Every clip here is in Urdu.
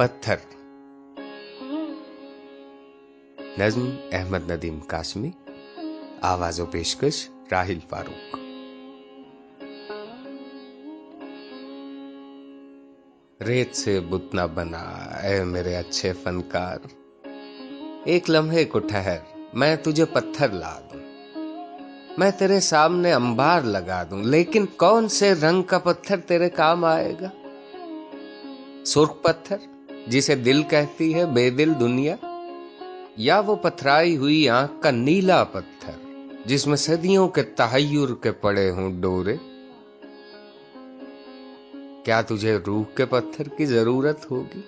پتھر۔ نظم احمد ندیم قاسمی، آواز و پیشکش راہل فاروق۔ ریت سے بتنا بنا، اے میرے اچھے فنکار۔ ایک لمحے کو ٹھہر، میں تجھے پتھر لا دوں۔ میں تیرے سامنے انبار لگا دوں، لیکن کون سے رنگ کا پتھر تیرے کام آئے گا؟ سرخ پتھر جسے دل کہتی ہے بے دل دنیا، یا وہ پتھرائی ہوئی آنکھ کا نیلا پتھر، جس میں صدیوں کے تحیر کے پڑے ہوں ڈورے۔ کیا تجھے روح کے پتھر کی ضرورت ہوگی،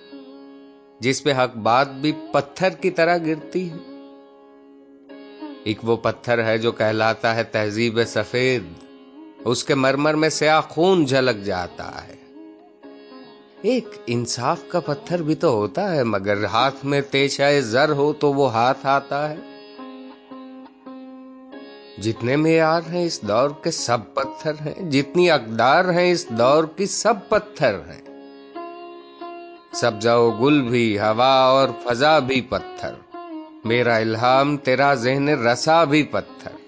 جس پہ حق بات بھی پتھر کی طرح گرتی ہے؟ ایک وہ پتھر ہے جو کہلاتا ہے تہذیب سفید، اس کے مرمر میں سیاہ خون جھلک جاتا ہے۔ ایک انصاف کا پتھر بھی تو ہوتا ہے، مگر ہاتھ میں تیشائے زر ہو تو وہ ہاتھ آتا ہے۔ جتنے معیار ہیں اس دور کے سب پتھر ہیں، جتنی اقدار ہیں اس دور کی سب پتھر ہیں۔ سبزہ و گل بھی، ہوا اور فضا بھی پتھر۔ میرا الہام، تیرا ذہن رسا بھی پتھر۔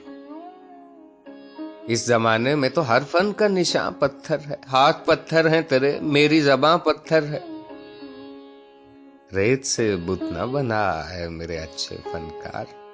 اس زمانے میں تو ہر فن کا نشان پتھر ہے۔ ہاتھ پتھر ہیں تیرے، میری زباں پتھر ہے۔ ریت سے بت نہ بنا ہے میرے اچھے فنکار۔